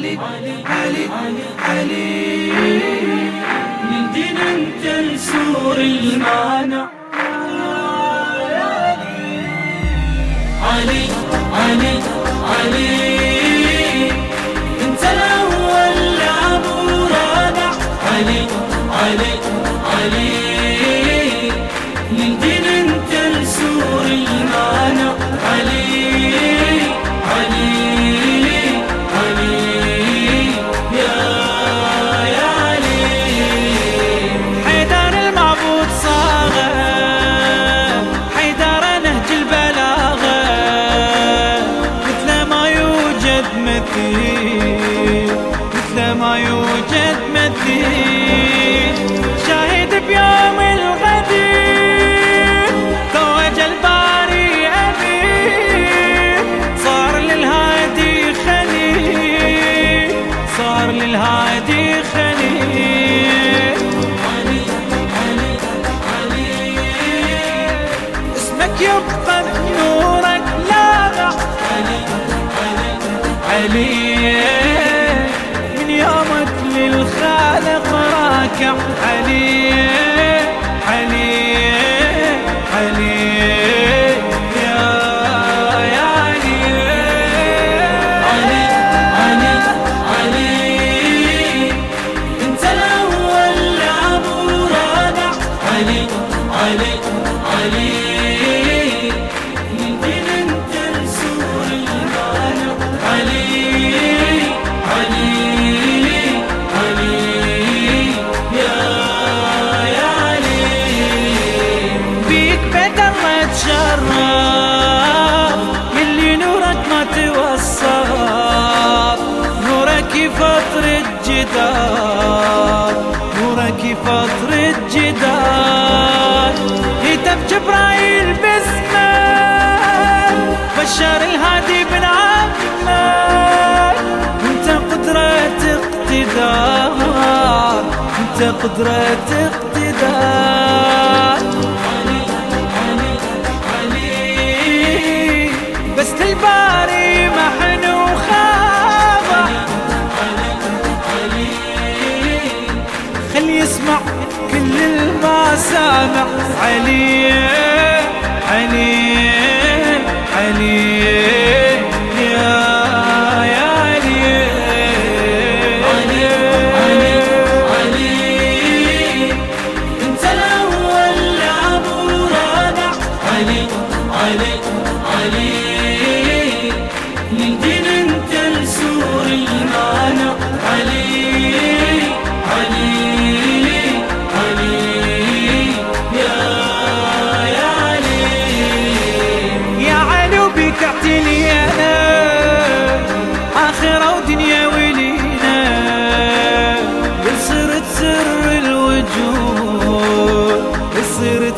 علي علي علي. من دين تنسور المانع. علي علي علي. مثيل مثل ما يوجد مثيل شاهد بيوم الغدير توج الباري أمير صار للهادي خليل صار للهادي خليل علي علي علي اسمك يبقى بنورك علي من يومك للخالق راكع علي الجدار. نورك فطر الجدار. هتف جبرايل باسمه. بشر الهادي بن عمه. انت قدرة اقتدار. انت قدرة اقتدار. المسامع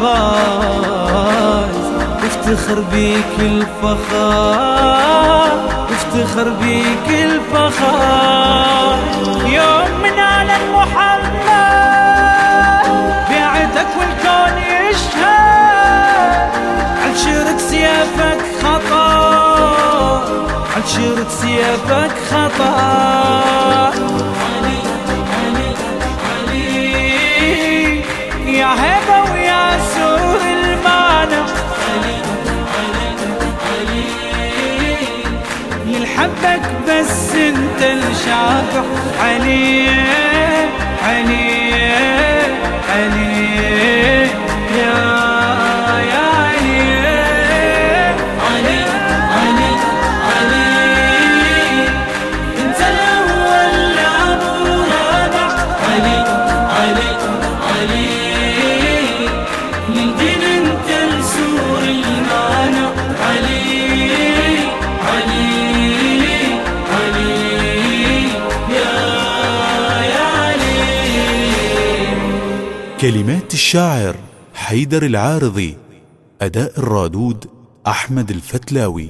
فايز افتخر بيك الفخار افتخر بيك الفخار يوم من على محمد بعدك والكون يشهد. عالشرك سيافك خطر عالشرك سيافك خطر علي كلمات الشاعر حيدر العارضي أداء الرادود أحمد الفتلاوي.